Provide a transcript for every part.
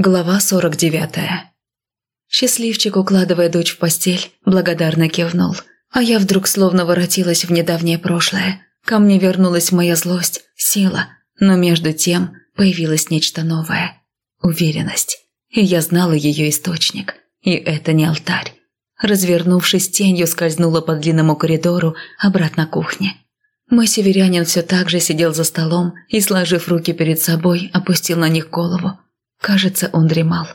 Глава 49. Счастливчик, укладывая дочь в постель, благодарно кивнул. А я вдруг словно воротилась в недавнее прошлое. Ко мне вернулась моя злость, сила, но между тем появилось нечто новое – уверенность. И я знала ее источник. И это не алтарь. Развернувшись тенью, скользнула по длинному коридору обратно к кухне. Мой северянин все так же сидел за столом и, сложив руки перед собой, опустил на них голову. Кажется, он дремал.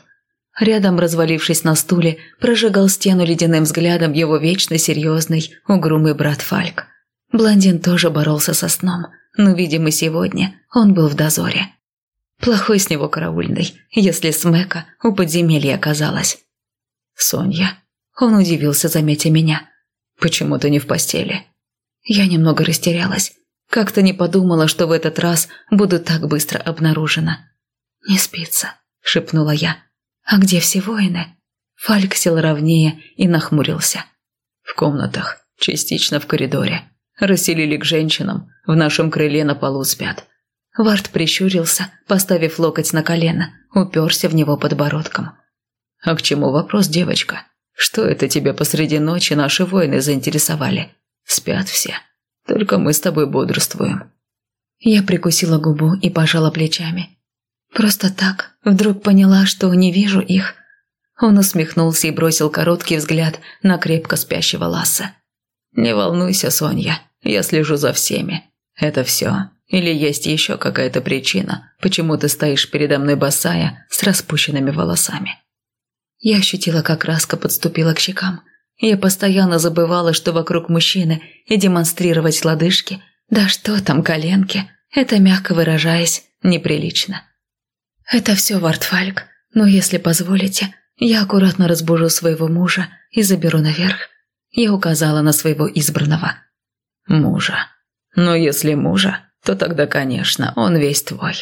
Рядом, развалившись на стуле, прожигал стену ледяным взглядом его вечно серьезный, угрюмый брат Фальк. Блондин тоже боролся со сном, но, видимо, сегодня он был в дозоре. Плохой с него караульный, если Смека у подземелья оказалась. «Соня». Он удивился, заметя меня. «Почему ты не в постели?» Я немного растерялась. Как-то не подумала, что в этот раз буду так быстро обнаружена. «Не спится», — шепнула я. «А где все воины?» Фальк сел ровнее и нахмурился. «В комнатах, частично в коридоре. Расселили к женщинам, в нашем крыле на полу спят». Вард прищурился, поставив локоть на колено, уперся в него подбородком. «А к чему вопрос, девочка? Что это тебя посреди ночи наши воины заинтересовали? Спят все. Только мы с тобой бодрствуем». Я прикусила губу и пожала плечами. Просто так, вдруг поняла, что не вижу их. Он усмехнулся и бросил короткий взгляд на крепко спящего Ласса. «Не волнуйся, Соня, я слежу за всеми. Это все. Или есть еще какая-то причина, почему ты стоишь передо мной босая с распущенными волосами?» Я ощутила, как краска подступила к щекам. Я постоянно забывала, что вокруг мужчины, и демонстрировать лодыжки, да что там коленки, это, мягко выражаясь, неприлично. «Это все, Вартфальк, но если позволите, я аккуратно разбужу своего мужа и заберу наверх». Я указала на своего избранного. «Мужа. Но если мужа, то тогда, конечно, он весь твой».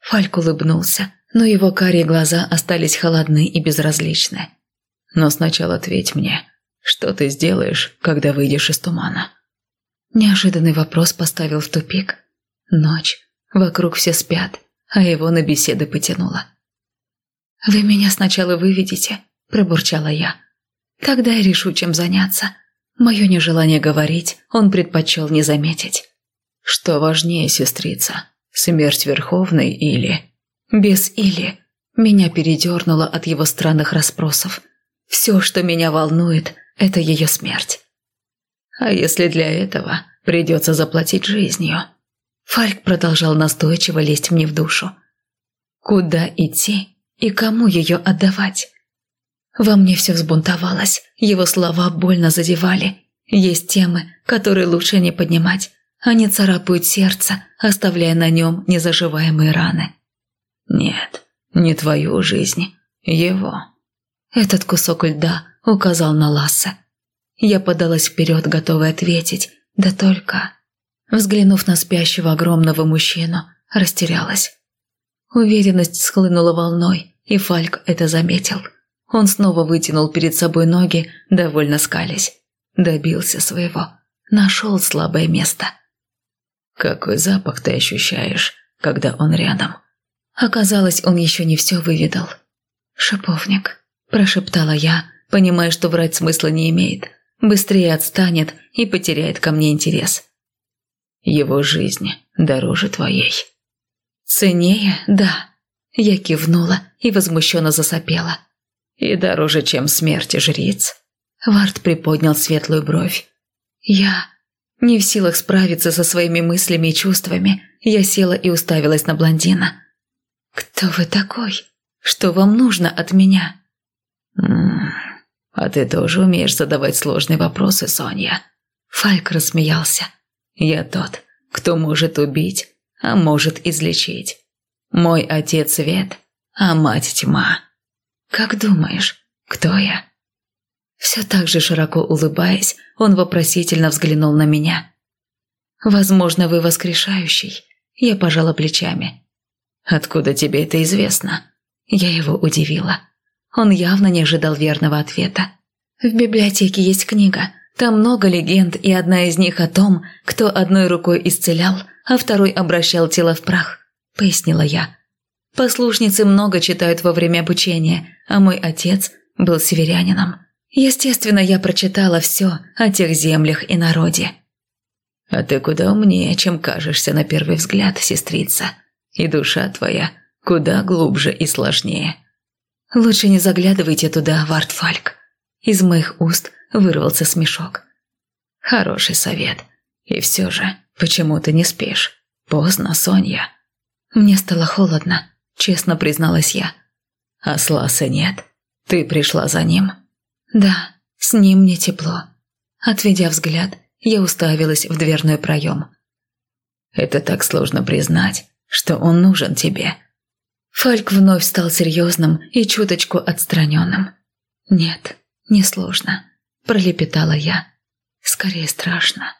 Фальк улыбнулся, но его карие глаза остались холодны и безразличны. «Но сначала ответь мне, что ты сделаешь, когда выйдешь из тумана?» Неожиданный вопрос поставил в тупик. Ночь. Вокруг все спят а его на беседы потянуло. «Вы меня сначала выведете», – пробурчала я. «Тогда я решу, чем заняться». Мое нежелание говорить он предпочел не заметить. «Что важнее, сестрица, смерть Верховной или...» «Без или...» Меня передернуло от его странных расспросов. «Все, что меня волнует, это ее смерть». «А если для этого придется заплатить жизнью?» Фальк продолжал настойчиво лезть мне в душу. Куда идти и кому ее отдавать? Во мне все взбунтовалось, его слова больно задевали. Есть темы, которые лучше не поднимать. Они царапают сердце, оставляя на нем незаживаемые раны. Нет, не твою жизнь, его. Этот кусок льда указал на Ласса. Я подалась вперед, готовая ответить, да только... Взглянув на спящего огромного мужчину, растерялась. Уверенность схлынула волной, и Фальк это заметил. Он снова вытянул перед собой ноги, довольно скались. Добился своего. Нашел слабое место. «Какой запах ты ощущаешь, когда он рядом?» Оказалось, он еще не все выведал. «Шиповник», – прошептала я, понимая, что врать смысла не имеет. Быстрее отстанет и потеряет ко мне интерес. Его жизнь дороже твоей». «Ценнее, да». Я кивнула и возмущенно засопела. «И дороже, чем смерти жриц». Вард приподнял светлую бровь. «Я...» Не в силах справиться со своими мыслями и чувствами, я села и уставилась на блондина. «Кто вы такой? Что вам нужно от меня?» М -м, «А ты тоже умеешь задавать сложные вопросы, Соня?» Фальк рассмеялся. Я тот, кто может убить, а может излечить. Мой отец свет, а мать тьма. Как думаешь, кто я?» Все так же широко улыбаясь, он вопросительно взглянул на меня. «Возможно, вы воскрешающий?» Я пожала плечами. «Откуда тебе это известно?» Я его удивила. Он явно не ожидал верного ответа. «В библиотеке есть книга. Там много легенд, и одна из них о том, кто одной рукой исцелял, а второй обращал тело в прах», – пояснила я. Послушницы много читают во время обучения, а мой отец был северянином. Естественно, я прочитала все о тех землях и народе. А ты куда умнее, чем кажешься на первый взгляд, сестрица. И душа твоя куда глубже и сложнее. Лучше не заглядывайте туда, Вартфальк. Из моих уст вырвался смешок. Хороший совет. И все же, почему ты не спишь? Поздно, Соня. Мне стало холодно, честно призналась я. А Сласа нет? Ты пришла за ним? Да, с ним мне тепло. Отведя взгляд, я уставилась в дверной проем. Это так сложно признать, что он нужен тебе. Фальк вновь стал серьезным и чуточку отстраненным. «Нет, не сложно», – пролепетала я. «Скорее страшно».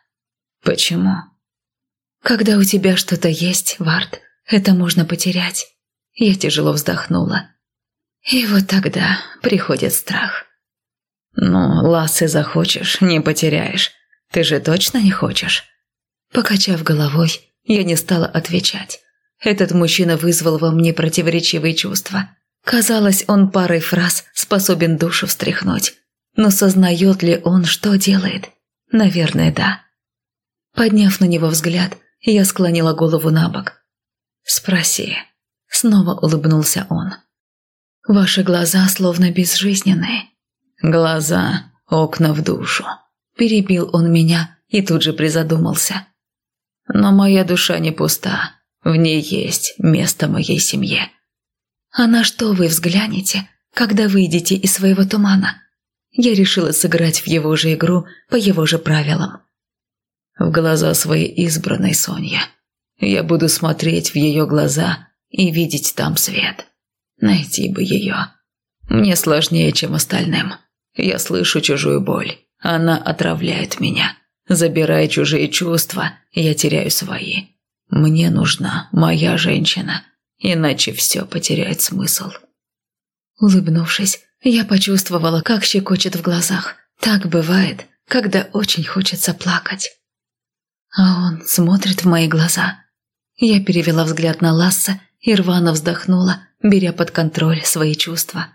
«Почему?» «Когда у тебя что-то есть, Вард, это можно потерять». Я тяжело вздохнула. И вот тогда приходит страх. «Ну, лассы захочешь, не потеряешь. Ты же точно не хочешь?» Покачав головой, я не стала отвечать. Этот мужчина вызвал во мне противоречивые чувства. Казалось, он парой фраз способен душу встряхнуть. Но сознает ли он, что делает? Наверное, да. Подняв на него взгляд, я склонила голову на бок. «Спроси». Снова улыбнулся он. «Ваши глаза словно безжизненные». «Глаза – окна в душу», – перебил он меня и тут же призадумался. «Но моя душа не пуста. В ней есть место моей семье. А на что вы взглянете, когда выйдете из своего тумана? Я решила сыграть в его же игру по его же правилам. В глаза своей избранной, Соня. Я буду смотреть в ее глаза и видеть там свет. Найти бы ее. Мне сложнее, чем остальным. Я слышу чужую боль. Она отравляет меня. Забирая чужие чувства, я теряю свои. Мне нужна моя женщина, иначе все потеряет смысл. Улыбнувшись, я почувствовала, как щекочет в глазах. Так бывает, когда очень хочется плакать. А он смотрит в мои глаза. Я перевела взгляд на Ласса и рвано вздохнула, беря под контроль свои чувства.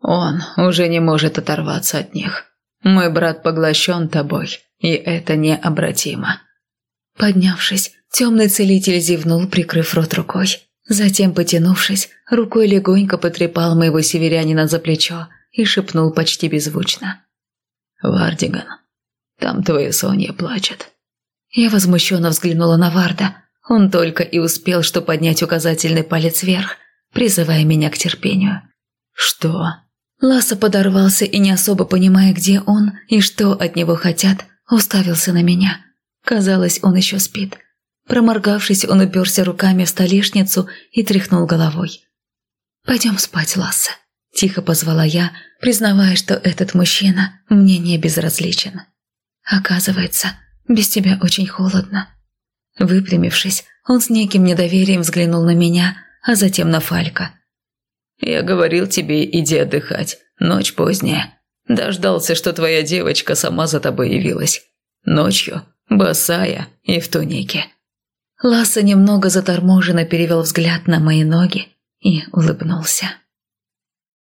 Он уже не может оторваться от них. Мой брат поглощен тобой, и это необратимо. Поднявшись, темный целитель зевнул, прикрыв рот рукой. Затем, потянувшись, рукой легонько потрепал моего северянина за плечо и шепнул почти беззвучно. «Вардиган, там твоя Соня плачет». Я возмущенно взглянула на Варда. Он только и успел, что поднять указательный палец вверх, призывая меня к терпению. «Что?» Ласса подорвался и, не особо понимая, где он и что от него хотят, уставился на меня. Казалось, он еще спит. Проморгавшись, он уперся руками в столешницу и тряхнул головой. «Пойдем спать, Ласса», – тихо позвала я, признавая, что этот мужчина мне не безразличен. «Оказывается, без тебя очень холодно». Выпрямившись, он с неким недоверием взглянул на меня, а затем на Фалька. «Я говорил тебе, иди отдыхать. Ночь поздняя. Дождался, что твоя девочка сама за тобой явилась. Ночью босая и в тунике». Ласса немного заторможенно перевел взгляд на мои ноги и улыбнулся.